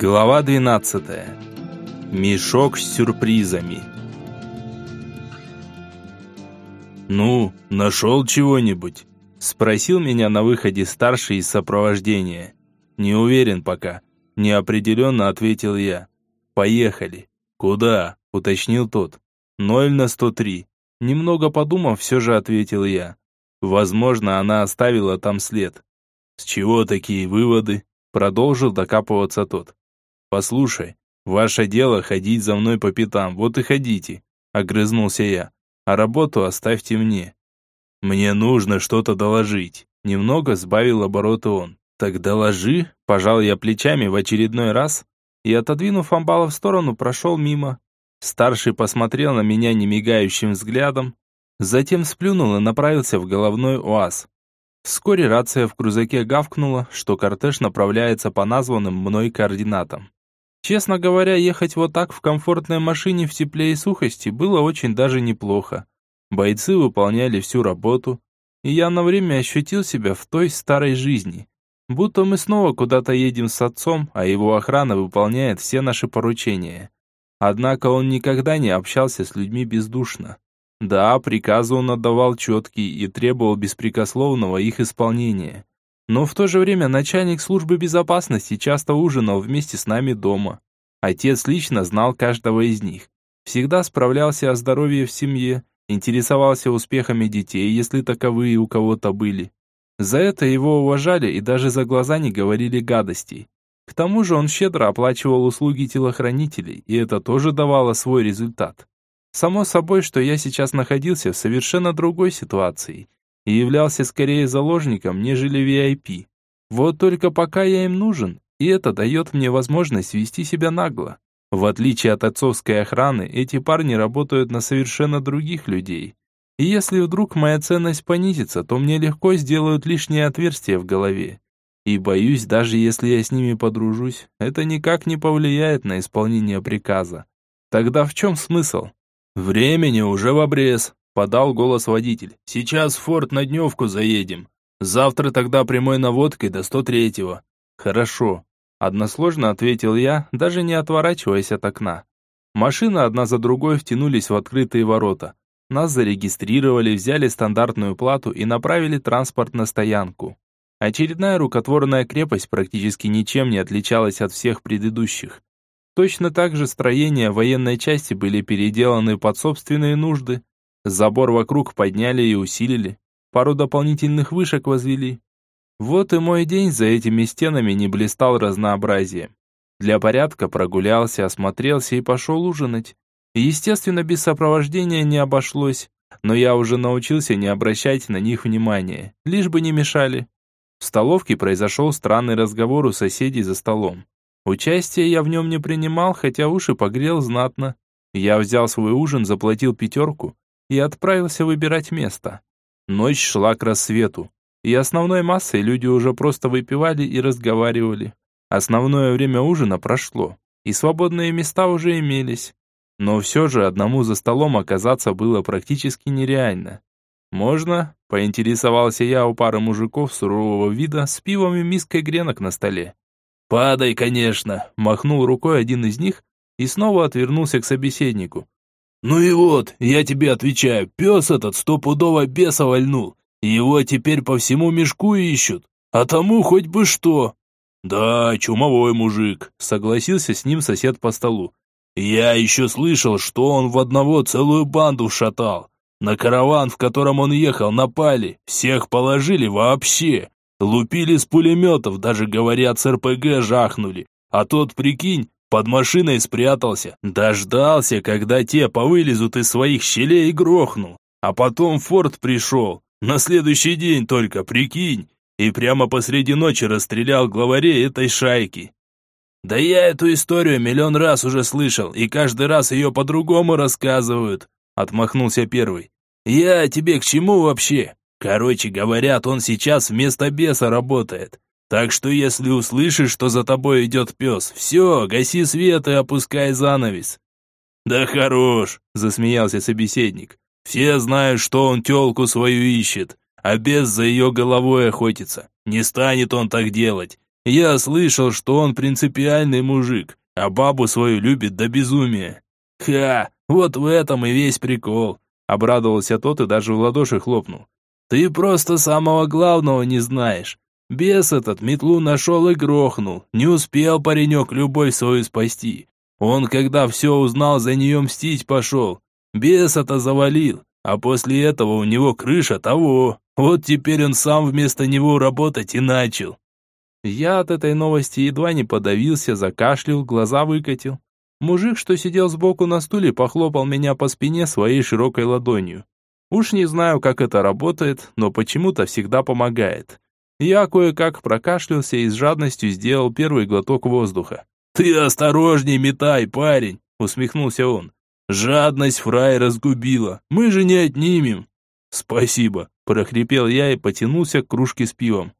Глава 12. Мешок с сюрпризами. «Ну, нашел чего-нибудь?» – спросил меня на выходе старший из сопровождения. «Не уверен пока», – неопределенно ответил я. «Поехали». «Куда?» – уточнил тот. «Ноль на сто три». Немного подумав, все же ответил я. Возможно, она оставила там след. «С чего такие выводы?» – продолжил докапываться тот. «Послушай, ваше дело ходить за мной по пятам, вот и ходите», — огрызнулся я. «А работу оставьте мне». «Мне нужно что-то доложить», — немного сбавил обороты он. «Так доложи», — пожал я плечами в очередной раз и, отодвинув амбала в сторону, прошел мимо. Старший посмотрел на меня немигающим взглядом, затем сплюнул и направился в головной уаз. Вскоре рация в крузаке гавкнула, что кортеж направляется по названным мной координатам. Честно говоря, ехать вот так в комфортной машине в тепле и сухости было очень даже неплохо. Бойцы выполняли всю работу, и я на время ощутил себя в той старой жизни. Будто мы снова куда-то едем с отцом, а его охрана выполняет все наши поручения. Однако он никогда не общался с людьми бездушно. Да, приказы он отдавал четкие и требовал беспрекословного их исполнения. Но в то же время начальник службы безопасности часто ужинал вместе с нами дома. Отец лично знал каждого из них. Всегда справлялся о здоровье в семье, интересовался успехами детей, если таковые у кого-то были. За это его уважали и даже за глаза не говорили гадостей. К тому же он щедро оплачивал услуги телохранителей, и это тоже давало свой результат. Само собой, что я сейчас находился в совершенно другой ситуации – и являлся скорее заложником, нежели VIP. Вот только пока я им нужен, и это дает мне возможность вести себя нагло. В отличие от отцовской охраны, эти парни работают на совершенно других людей. И если вдруг моя ценность понизится, то мне легко сделают лишнее отверстие в голове. И боюсь, даже если я с ними подружусь, это никак не повлияет на исполнение приказа. Тогда в чем смысл? Времени уже в обрез подал голос водитель. «Сейчас в форт на дневку заедем. Завтра тогда прямой наводкой до 103-го». «Хорошо», – односложно ответил я, даже не отворачиваясь от окна. Машины одна за другой втянулись в открытые ворота. Нас зарегистрировали, взяли стандартную плату и направили транспорт на стоянку. Очередная рукотворная крепость практически ничем не отличалась от всех предыдущих. Точно так же строения военной части были переделаны под собственные нужды, Забор вокруг подняли и усилили. Пару дополнительных вышек возвели. Вот и мой день за этими стенами не блистал разнообразием. Для порядка прогулялся, осмотрелся и пошел ужинать. Естественно, без сопровождения не обошлось, но я уже научился не обращать на них внимания, лишь бы не мешали. В столовке произошел странный разговор у соседей за столом. Участия я в нем не принимал, хотя уши погрел знатно. Я взял свой ужин, заплатил пятерку и отправился выбирать место. Ночь шла к рассвету, и основной массой люди уже просто выпивали и разговаривали. Основное время ужина прошло, и свободные места уже имелись. Но все же одному за столом оказаться было практически нереально. «Можно?» – поинтересовался я у пары мужиков сурового вида с пивом и миской гренок на столе. «Падай, конечно!» – махнул рукой один из них и снова отвернулся к собеседнику. «Ну и вот, я тебе отвечаю, пес этот стопудово беса вальнул. Его теперь по всему мешку ищут, а тому хоть бы что». «Да, чумовой мужик», — согласился с ним сосед по столу. «Я еще слышал, что он в одного целую банду шатал. На караван, в котором он ехал, напали, всех положили вообще. Лупили с пулеметов, даже, говорят, с РПГ жахнули. А тот, прикинь, под машиной спрятался, дождался, когда те повылезут из своих щелей и грохнул. А потом Форд пришел, на следующий день только, прикинь, и прямо посреди ночи расстрелял главарей этой шайки. Да я эту историю миллион раз уже слышал, и каждый раз ее по-другому рассказывают, отмахнулся первый. Я тебе к чему вообще? Короче, говорят, он сейчас вместо беса работает. Так что если услышишь, что за тобой идет пес, все, гаси свет и опускай занавес». «Да хорош», — засмеялся собеседник. «Все знают, что он телку свою ищет, а бес за ее головой охотится. Не станет он так делать. Я слышал, что он принципиальный мужик, а бабу свою любит до безумия. Ха, вот в этом и весь прикол. Обрадовался тот и даже в ладоши хлопнул. Ты просто самого главного не знаешь. Бес этот метлу нашел и грохнул. Не успел паренек любовь свою спасти. Он, когда все узнал, за нее мстить пошел. Беса-то завалил, а после этого у него крыша того. Вот теперь он сам вместо него работать и начал. Я от этой новости едва не подавился, закашлял, глаза выкатил. Мужик, что сидел сбоку на стуле, похлопал меня по спине своей широкой ладонью. Уж не знаю, как это работает, но почему-то всегда помогает. Я кое-как прокашлялся и с жадностью сделал первый глоток воздуха. «Ты осторожней метай, парень!» — усмехнулся он. «Жадность фрай разгубила, мы же не отнимем!» «Спасибо!» — прохрипел я и потянулся к кружке с пивом.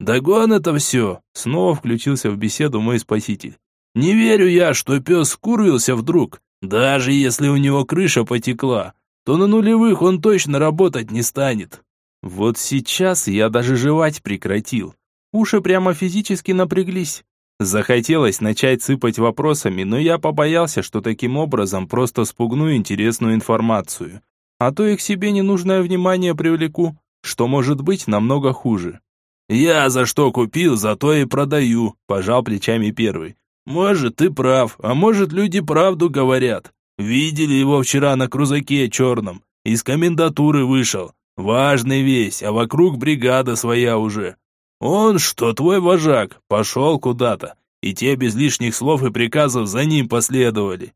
«Догон это все!» — снова включился в беседу мой спаситель. «Не верю я, что пес скурвился вдруг. Даже если у него крыша потекла, то на нулевых он точно работать не станет». Вот сейчас я даже жевать прекратил. Уши прямо физически напряглись. Захотелось начать сыпать вопросами, но я побоялся, что таким образом просто спугну интересную информацию. А то и к себе ненужное внимание привлеку, что может быть намного хуже. «Я за что купил, за то и продаю», – пожал плечами первый. «Может, ты прав, а может, люди правду говорят. Видели его вчера на крузаке черном, из комендатуры вышел. Важный весь, а вокруг бригада своя уже. Он, что твой вожак, пошел куда-то, и те без лишних слов и приказов за ним последовали».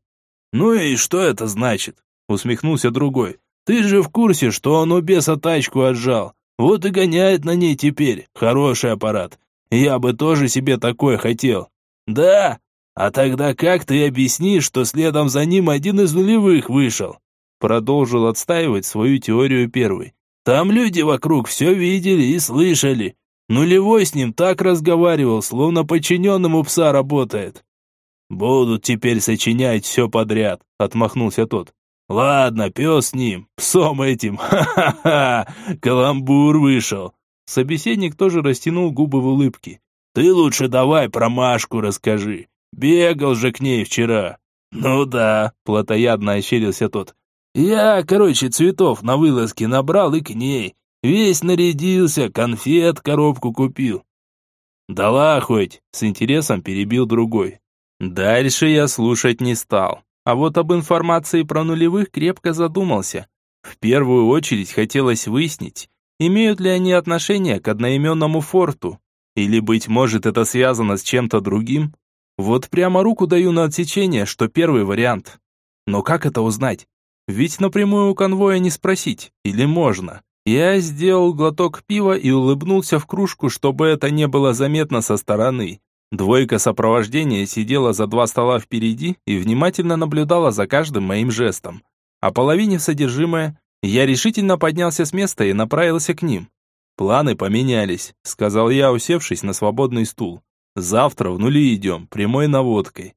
«Ну и что это значит?» – усмехнулся другой. «Ты же в курсе, что он у беса тачку отжал. Вот и гоняет на ней теперь. Хороший аппарат. Я бы тоже себе такой хотел. Да? А тогда как ты объяснишь, что следом за ним один из нулевых вышел? Продолжил отстаивать свою теорию первый. Там люди вокруг все видели и слышали. Нулевой с ним так разговаривал, словно подчиненным у пса работает. «Будут теперь сочинять все подряд», — отмахнулся тот. Ладно, пес с ним, псом этим, ха-ха-ха, каламбур вышел. Собеседник тоже растянул губы в улыбке. Ты лучше давай про Машку расскажи. Бегал же к ней вчера. Ну да, плотоядно ощерился тот. Я, короче, цветов на вылазке набрал и к ней. Весь нарядился, конфет коробку купил. Дала хоть, с интересом перебил другой. Дальше я слушать не стал. А вот об информации про нулевых крепко задумался. В первую очередь хотелось выяснить, имеют ли они отношение к одноименному форту, или, быть может, это связано с чем-то другим. Вот прямо руку даю на отсечение, что первый вариант. Но как это узнать? Ведь напрямую у конвоя не спросить, или можно? Я сделал глоток пива и улыбнулся в кружку, чтобы это не было заметно со стороны. Двойка сопровождения сидела за два стола впереди и внимательно наблюдала за каждым моим жестом. А половине содержимое, я решительно поднялся с места и направился к ним. «Планы поменялись», — сказал я, усевшись на свободный стул. «Завтра в нули идем, прямой наводкой».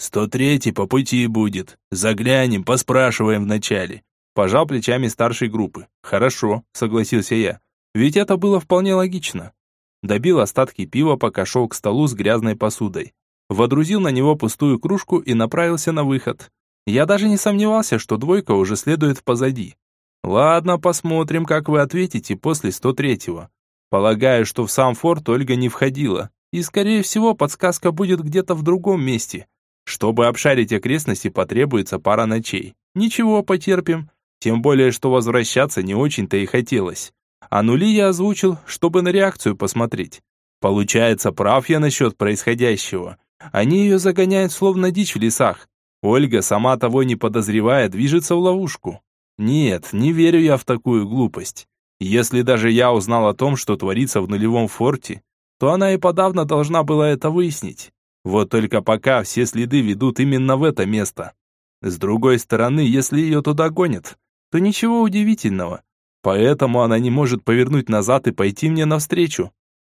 «Сто третий по пути будет. Заглянем, поспрашиваем вначале». Пожал плечами старшей группы. «Хорошо», — согласился я. «Ведь это было вполне логично добил остатки пива, пока шел к столу с грязной посудой. Водрузил на него пустую кружку и направился на выход. Я даже не сомневался, что двойка уже следует позади. Ладно, посмотрим, как вы ответите после 103-го. Полагаю, что в сам форт Ольга не входила, и, скорее всего, подсказка будет где-то в другом месте. Чтобы обшарить окрестности, потребуется пара ночей. Ничего, потерпим. Тем более, что возвращаться не очень-то и хотелось. А нули я озвучил, чтобы на реакцию посмотреть. Получается, прав я насчет происходящего. Они ее загоняют словно дичь в лесах. Ольга, сама того не подозревая, движется в ловушку. Нет, не верю я в такую глупость. Если даже я узнал о том, что творится в нулевом форте, то она и подавно должна была это выяснить. Вот только пока все следы ведут именно в это место. С другой стороны, если ее туда гонят, то ничего удивительного. Поэтому она не может повернуть назад и пойти мне навстречу.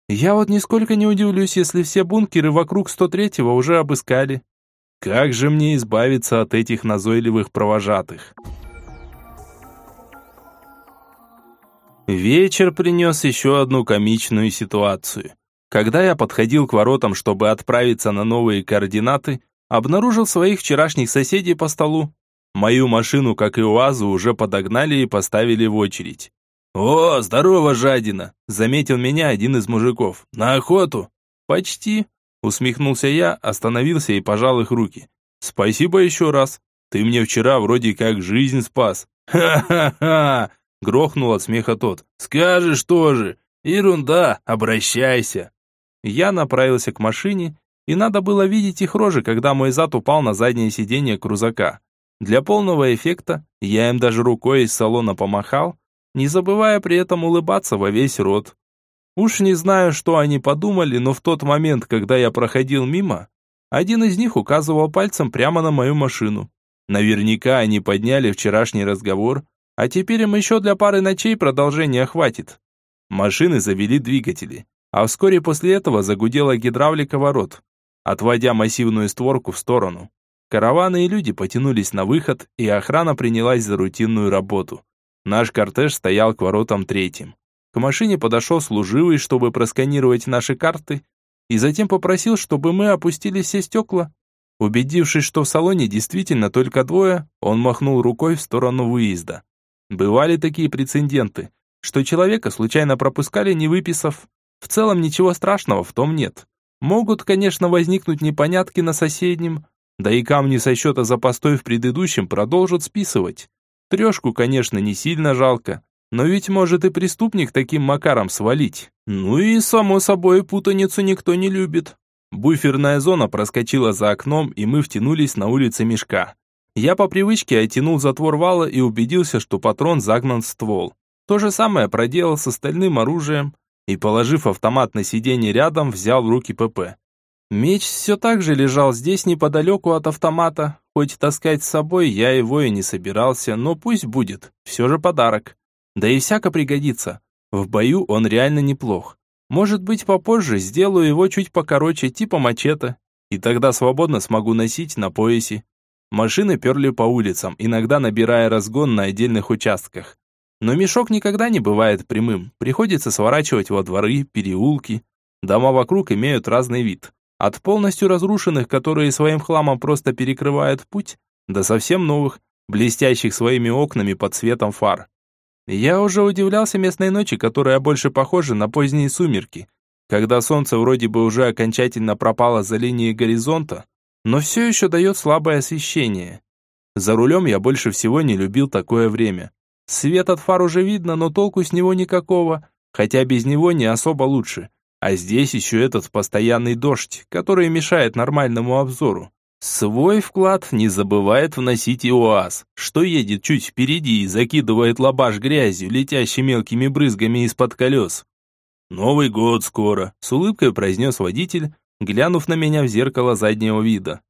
Я вот нисколько не удивлюсь, если все бункеры вокруг 103-го уже обыскали. Как же мне избавиться от этих назойливых провожатых? Вечер принес еще одну комичную ситуацию. Когда я подходил к воротам, чтобы отправиться на новые координаты, обнаружил своих вчерашних соседей по столу. Мою машину, как и УАЗу, уже подогнали и поставили в очередь. «О, здорово, жадина!» – заметил меня один из мужиков. «На охоту?» «Почти», – усмехнулся я, остановился и пожал их руки. «Спасибо еще раз. Ты мне вчера вроде как жизнь спас». «Ха-ха-ха!» – грохнул от смеха тот. «Скажешь тоже. Ерунда, обращайся». Я направился к машине, и надо было видеть их рожи, когда мой зад упал на заднее сиденье крузака. Для полного эффекта я им даже рукой из салона помахал, не забывая при этом улыбаться во весь рот. Уж не знаю, что они подумали, но в тот момент, когда я проходил мимо, один из них указывал пальцем прямо на мою машину. Наверняка они подняли вчерашний разговор, а теперь им еще для пары ночей продолжения хватит. Машины завели двигатели, а вскоре после этого загудела гидравлика ворот отводя массивную створку в сторону. Караваны и люди потянулись на выход, и охрана принялась за рутинную работу. Наш кортеж стоял к воротам третьим. К машине подошел служивый, чтобы просканировать наши карты, и затем попросил, чтобы мы опустили все стекла. Убедившись, что в салоне действительно только двое, он махнул рукой в сторону выезда. Бывали такие прецеденты, что человека случайно пропускали, не выписав. В целом ничего страшного в том нет. Могут, конечно, возникнуть непонятки на соседнем, да и камни со счета за постой в предыдущем продолжат списывать. Трешку, конечно, не сильно жалко, но ведь может и преступник таким макаром свалить. Ну и, само собой, путаницу никто не любит. Буферная зона проскочила за окном, и мы втянулись на улице мешка. Я по привычке оттянул затвор вала и убедился, что патрон загнан в ствол. То же самое проделал с остальным оружием, и, положив автомат на сиденье рядом, взял в руки ПП. Меч все так же лежал здесь неподалеку от автомата, хоть таскать с собой я его и не собирался, но пусть будет, все же подарок. Да и всяко пригодится. В бою он реально неплох. Может быть, попозже сделаю его чуть покороче, типа мачете, и тогда свободно смогу носить на поясе. Машины перли по улицам, иногда набирая разгон на отдельных участках. Но мешок никогда не бывает прямым, приходится сворачивать во дворы, переулки. Дома вокруг имеют разный вид. От полностью разрушенных, которые своим хламом просто перекрывают путь, до совсем новых, блестящих своими окнами под светом фар. Я уже удивлялся местной ночи, которая больше похожа на поздние сумерки, когда солнце вроде бы уже окончательно пропало за линией горизонта, но все еще дает слабое освещение. За рулем я больше всего не любил такое время. Свет от фар уже видно, но толку с него никакого, хотя без него не особо лучше. А здесь еще этот постоянный дождь, который мешает нормальному обзору. Свой вклад не забывает вносить и УАЗ, что едет чуть впереди и закидывает лабаш грязью, летящей мелкими брызгами из-под колес. «Новый год скоро», — с улыбкой произнес водитель, глянув на меня в зеркало заднего вида.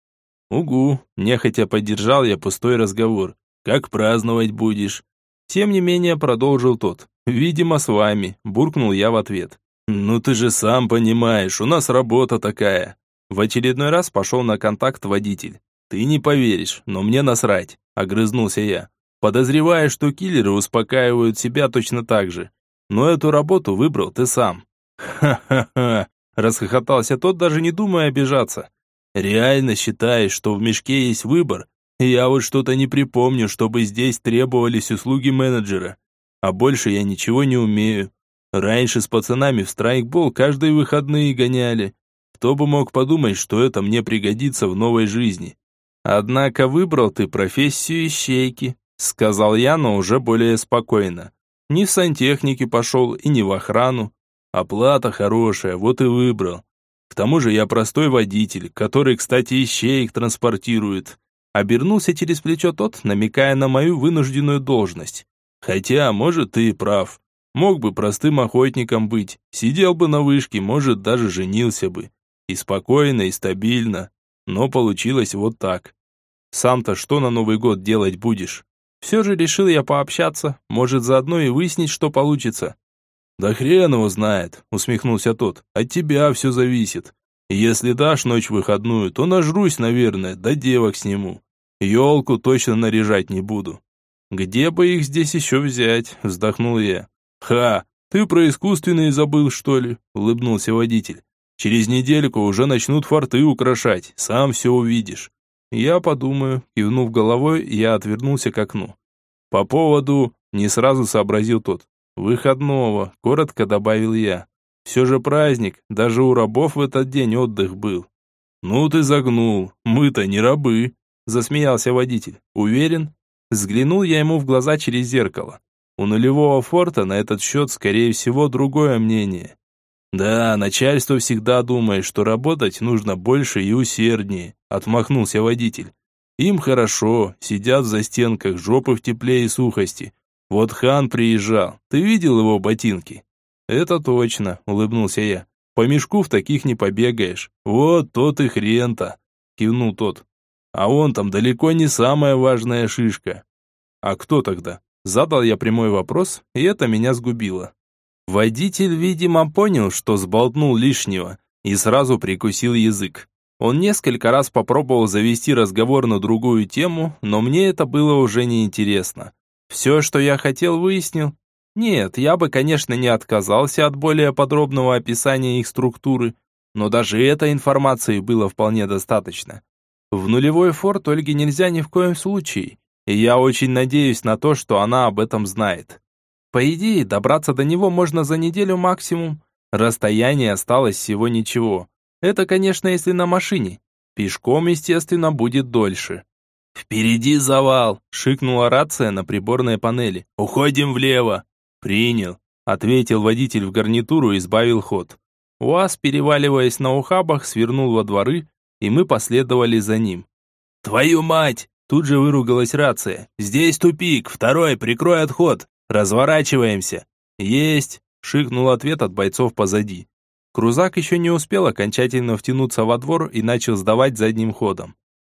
«Угу», — нехотя поддержал я пустой разговор. «Как праздновать будешь?» Тем не менее, продолжил тот. «Видимо, с вами», – буркнул я в ответ. «Ну ты же сам понимаешь, у нас работа такая». В очередной раз пошел на контакт водитель. «Ты не поверишь, но мне насрать», – огрызнулся я. Подозревая, что киллеры успокаивают себя точно так же. Но эту работу выбрал ты сам. «Ха-ха-ха», – расхохотался тот, даже не думая обижаться. «Реально считаешь, что в мешке есть выбор, я вот что-то не припомню, чтобы здесь требовались услуги менеджера. А больше я ничего не умею. Раньше с пацанами в страйкбол каждые выходные гоняли. Кто бы мог подумать, что это мне пригодится в новой жизни. Однако выбрал ты профессию ищейки, сказал я, но уже более спокойно. Не в сантехнике пошел и не в охрану. Оплата хорошая, вот и выбрал. К тому же я простой водитель, который, кстати, ищеек транспортирует. Обернулся через плечо тот, намекая на мою вынужденную должность. Хотя, может, ты и прав. Мог бы простым охотником быть, сидел бы на вышке, может, даже женился бы. И спокойно, и стабильно. Но получилось вот так. Сам-то что на Новый год делать будешь? Все же решил я пообщаться, может, заодно и выяснить, что получится. Да хрен его знает, усмехнулся тот. От тебя все зависит. Если дашь ночь выходную, то нажрусь, наверное, да девок сниму. Елку точно наряжать не буду. Где бы их здесь еще взять? Вздохнул я. Ха, ты про искусственные забыл, что ли? Улыбнулся водитель. Через недельку уже начнут форты украшать, сам все увидишь. Я подумаю, кивнув головой, я отвернулся к окну. По поводу, не сразу сообразил тот. Выходного, коротко добавил я. Все же праздник, даже у рабов в этот день отдых был. Ну ты загнул, мы-то не рабы, засмеялся водитель. Уверен? Взглянул я ему в глаза через зеркало. У нулевого форта на этот счет, скорее всего, другое мнение. Да, начальство всегда думает, что работать нужно больше и усерднее, отмахнулся водитель. Им хорошо, сидят в застенках, жопы в тепле и сухости. Вот хан приезжал, ты видел его ботинки? Это точно, улыбнулся я. По мешку в таких не побегаешь. Вот тот и хрен-то, кивнул тот. А он там далеко не самая важная шишка. А кто тогда? Задал я прямой вопрос, и это меня сгубило. Водитель, видимо, понял, что сболтнул лишнего, и сразу прикусил язык. Он несколько раз попробовал завести разговор на другую тему, но мне это было уже неинтересно. Все, что я хотел, выяснил. Нет, я бы, конечно, не отказался от более подробного описания их структуры, но даже этой информации было вполне достаточно. В нулевой форт Ольге нельзя ни в коем случае, и я очень надеюсь на то, что она об этом знает. По идее, добраться до него можно за неделю максимум. Расстояние осталось всего ничего. Это, конечно, если на машине. Пешком, естественно, будет дольше. «Впереди завал!» – шикнула рация на приборной панели. «Уходим влево!» «Принял!» – ответил водитель в гарнитуру и сбавил ход. УАЗ, переваливаясь на ухабах, свернул во дворы, и мы последовали за ним. «Твою мать!» – тут же выругалась рация. «Здесь тупик, второй, прикрой отход! Разворачиваемся!» «Есть!» – шикнул ответ от бойцов позади. Крузак еще не успел окончательно втянуться во двор и начал сдавать задним ходом.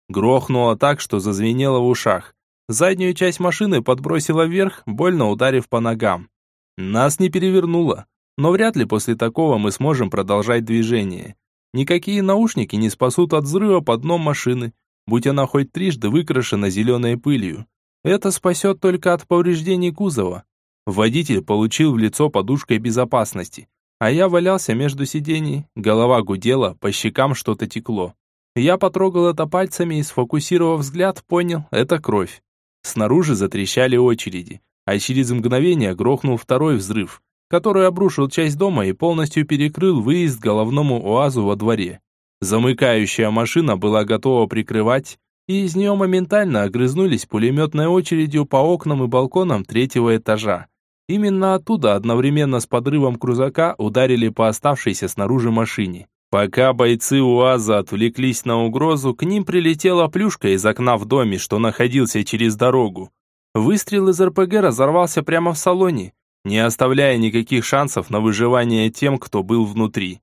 Грохнуло так, что зазвенело в ушах. Заднюю часть машины подбросило вверх, больно ударив по ногам. Нас не перевернуло, но вряд ли после такого мы сможем продолжать движение. Никакие наушники не спасут от взрыва под дном машины, будь она хоть трижды выкрашена зеленой пылью. Это спасет только от повреждений кузова. Водитель получил в лицо подушкой безопасности, а я валялся между сидений, голова гудела, по щекам что-то текло. Я потрогал это пальцами и, сфокусировав взгляд, понял, это кровь. Снаружи затрещали очереди, а через мгновение грохнул второй взрыв, который обрушил часть дома и полностью перекрыл выезд головному оазу во дворе. Замыкающая машина была готова прикрывать, и из нее моментально огрызнулись пулеметной очередью по окнам и балконам третьего этажа. Именно оттуда одновременно с подрывом крузака ударили по оставшейся снаружи машине. Пока бойцы УАЗа отвлеклись на угрозу, к ним прилетела плюшка из окна в доме, что находился через дорогу. Выстрел из РПГ разорвался прямо в салоне, не оставляя никаких шансов на выживание тем, кто был внутри.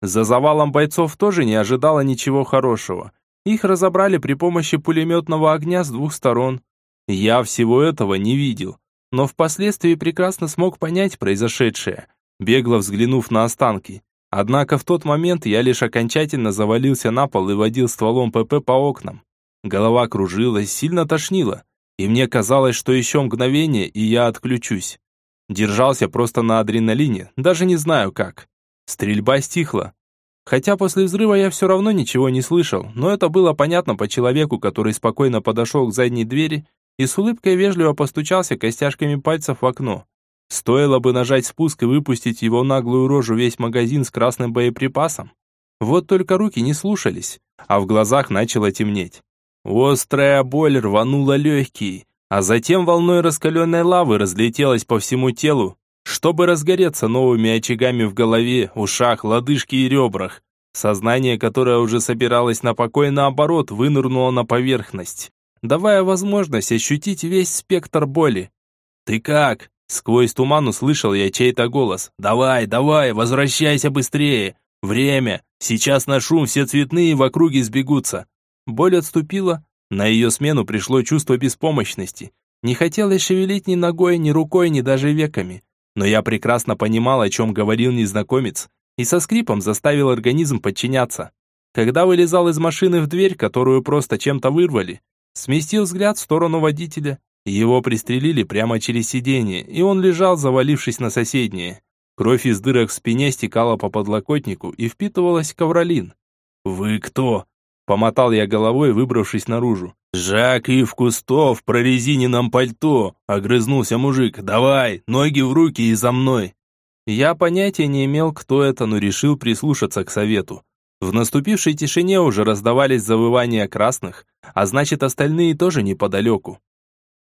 За завалом бойцов тоже не ожидало ничего хорошего. Их разобрали при помощи пулеметного огня с двух сторон. Я всего этого не видел, но впоследствии прекрасно смог понять произошедшее, бегло взглянув на останки. Однако в тот момент я лишь окончательно завалился на пол и водил стволом ПП по окнам. Голова кружилась, сильно тошнило, и мне казалось, что еще мгновение, и я отключусь. Держался просто на адреналине, даже не знаю как. Стрельба стихла. Хотя после взрыва я все равно ничего не слышал, но это было понятно по человеку, который спокойно подошел к задней двери и с улыбкой вежливо постучался костяшками пальцев в окно. Стоило бы нажать спуск и выпустить его наглую рожу весь магазин с красным боеприпасом. Вот только руки не слушались, а в глазах начало темнеть. Острая боль рванула легкие, а затем волной раскаленной лавы разлетелась по всему телу, чтобы разгореться новыми очагами в голове, ушах, лодыжке и ребрах. Сознание, которое уже собиралось на покой, наоборот, вынырнуло на поверхность, давая возможность ощутить весь спектр боли. «Ты как?» Сквозь туман услышал я чей-то голос. «Давай, давай, возвращайся быстрее! Время! Сейчас на шум все цветные в округе сбегутся!» Боль отступила. На ее смену пришло чувство беспомощности. Не хотелось шевелить ни ногой, ни рукой, ни даже веками. Но я прекрасно понимал, о чем говорил незнакомец, и со скрипом заставил организм подчиняться. Когда вылезал из машины в дверь, которую просто чем-то вырвали, сместил взгляд в сторону водителя его пристрелили прямо через сиденье, и он лежал, завалившись на соседнее. Кровь из дырок в спине стекала по подлокотнику и впитывалась в ковролин. «Вы кто?» – помотал я головой, выбравшись наружу. «Жак и в кустов, прорезиненном пальто!» – огрызнулся мужик. «Давай, ноги в руки и за мной!» Я понятия не имел, кто это, но решил прислушаться к совету. В наступившей тишине уже раздавались завывания красных, а значит остальные тоже неподалеку.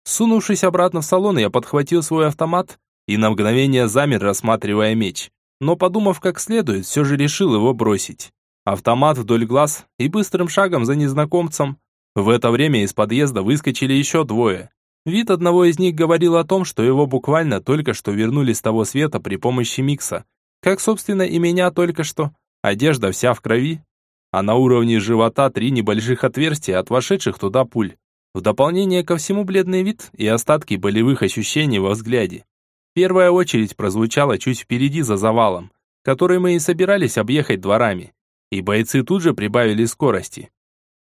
Сунувшись обратно в салон, я подхватил свой автомат и на мгновение замер, рассматривая меч. Но подумав как следует, все же решил его бросить. Автомат вдоль глаз и быстрым шагом за незнакомцем. В это время из подъезда выскочили еще двое. Вид одного из них говорил о том, что его буквально только что вернули с того света при помощи микса. Как, собственно, и меня только что. Одежда вся в крови, а на уровне живота три небольших отверстия от вошедших туда пуль. В дополнение ко всему бледный вид и остатки болевых ощущений во взгляде. Первая очередь прозвучала чуть впереди за завалом, который мы и собирались объехать дворами. И бойцы тут же прибавили скорости.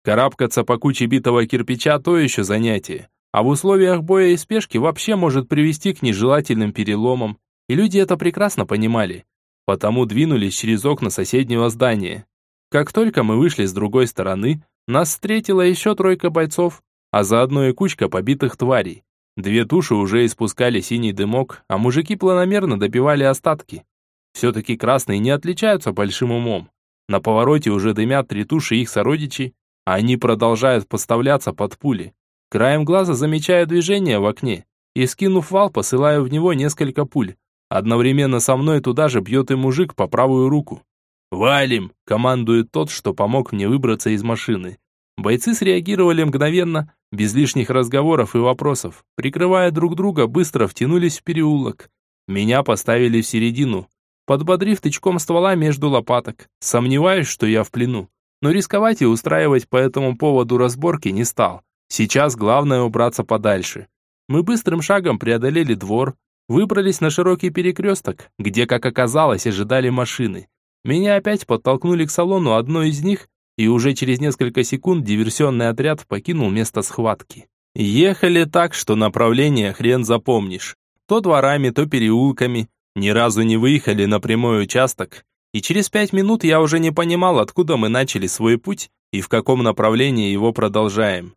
Карабкаться по куче битого кирпича – то еще занятие. А в условиях боя и спешки вообще может привести к нежелательным переломам. И люди это прекрасно понимали потому двинулись через окна соседнего здания. Как только мы вышли с другой стороны, нас встретила еще тройка бойцов, а заодно и кучка побитых тварей. Две туши уже испускали синий дымок, а мужики планомерно добивали остатки. Все-таки красные не отличаются большим умом. На повороте уже дымят три туши их сородичей, а они продолжают поставляться под пули. Краем глаза замечаю движение в окне и, скинув вал, посылаю в него несколько пуль. Одновременно со мной туда же бьет и мужик по правую руку. «Валим!» – командует тот, что помог мне выбраться из машины. Бойцы среагировали мгновенно, без лишних разговоров и вопросов. Прикрывая друг друга, быстро втянулись в переулок. Меня поставили в середину, подбодрив тычком ствола между лопаток. Сомневаюсь, что я в плену. Но рисковать и устраивать по этому поводу разборки не стал. Сейчас главное убраться подальше. Мы быстрым шагом преодолели двор, Выбрались на широкий перекресток, где, как оказалось, ожидали машины. Меня опять подтолкнули к салону одной из них, и уже через несколько секунд диверсионный отряд покинул место схватки. Ехали так, что направление хрен запомнишь. То дворами, то переулками. Ни разу не выехали на прямой участок. И через пять минут я уже не понимал, откуда мы начали свой путь и в каком направлении его продолжаем.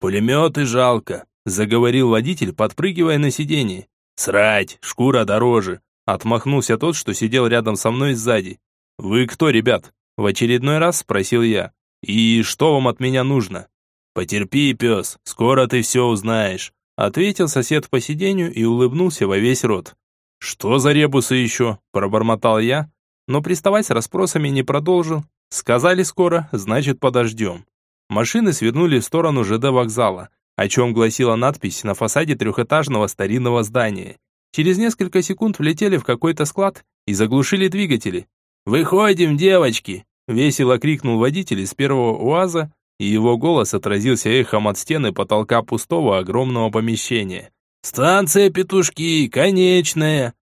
«Пулеметы жалко», — заговорил водитель, подпрыгивая на сиденье. «Срать, шкура дороже!» Отмахнулся тот, что сидел рядом со мной сзади. «Вы кто, ребят?» В очередной раз спросил я. «И что вам от меня нужно?» «Потерпи, пес, скоро ты все узнаешь», ответил сосед по сиденью и улыбнулся во весь рот. «Что за ребусы еще?» – пробормотал я, но приставать с расспросами не продолжил. Сказали скоро, значит подождем. Машины свернули в сторону ЖД вокзала о чем гласила надпись на фасаде трехэтажного старинного здания. Через несколько секунд влетели в какой-то склад и заглушили двигатели. «Выходим, девочки!» – весело крикнул водитель из первого УАЗа, и его голос отразился эхом от стены потолка пустого огромного помещения. «Станция Петушки, конечная!»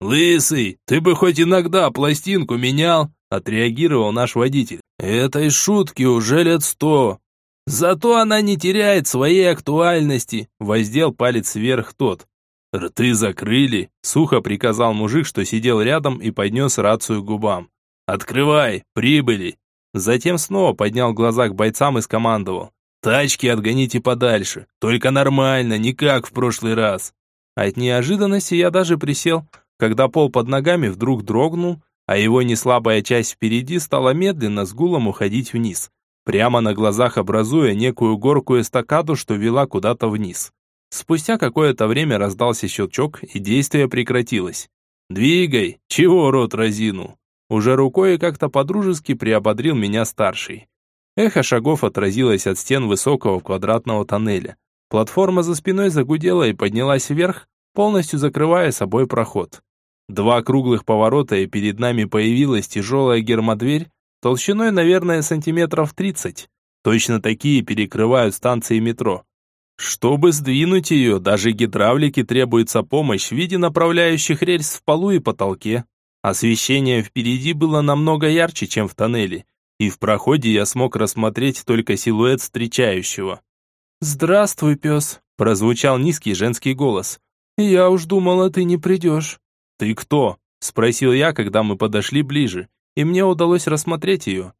«Лысый, ты бы хоть иногда пластинку менял!» – отреагировал наш водитель. «Этой шутки уже лет сто, Зато она не теряет своей актуальности, воздел палец вверх тот. Рты закрыли, сухо приказал мужик, что сидел рядом и поднес рацию к губам. Открывай, прибыли. Затем снова поднял глаза к бойцам и скомандовал. Тачки отгоните подальше, только нормально, не как в прошлый раз. От неожиданности я даже присел, когда пол под ногами вдруг дрогнул, а его неслабая часть впереди стала медленно с гулом уходить вниз прямо на глазах образуя некую горку эстакаду, что вела куда-то вниз. Спустя какое-то время раздался щелчок, и действие прекратилось. «Двигай! Чего рот разинул?» Уже рукой как-то подружески приободрил меня старший. Эхо шагов отразилось от стен высокого квадратного тоннеля. Платформа за спиной загудела и поднялась вверх, полностью закрывая собой проход. Два круглых поворота, и перед нами появилась тяжелая гермодверь, толщиной, наверное, сантиметров 30. Точно такие перекрывают станции метро. Чтобы сдвинуть ее, даже гидравлике требуется помощь в виде направляющих рельс в полу и потолке. Освещение впереди было намного ярче, чем в тоннеле, и в проходе я смог рассмотреть только силуэт встречающего. «Здравствуй, пес», – прозвучал низкий женский голос. «Я уж думала, ты не придешь». «Ты кто?» Спросил я, когда мы подошли ближе, и мне удалось рассмотреть ее.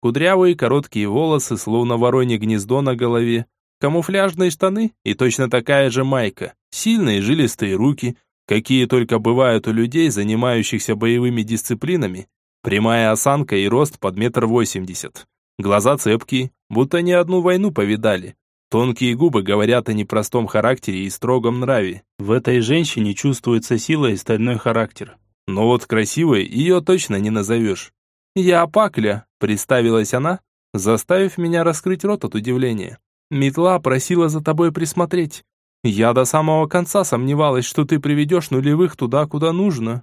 Кудрявые короткие волосы, словно воронье гнездо на голове, камуфляжные штаны и точно такая же майка, сильные жилистые руки, какие только бывают у людей, занимающихся боевыми дисциплинами, прямая осанка и рост под метр восемьдесят. Глаза цепкие, будто не одну войну повидали. Тонкие губы говорят о непростом характере и строгом нраве. В этой женщине чувствуется сила и стальной характер. Но вот красивой ее точно не назовешь. «Я Пакля», — представилась она, заставив меня раскрыть рот от удивления. «Метла просила за тобой присмотреть. Я до самого конца сомневалась, что ты приведешь нулевых туда, куда нужно».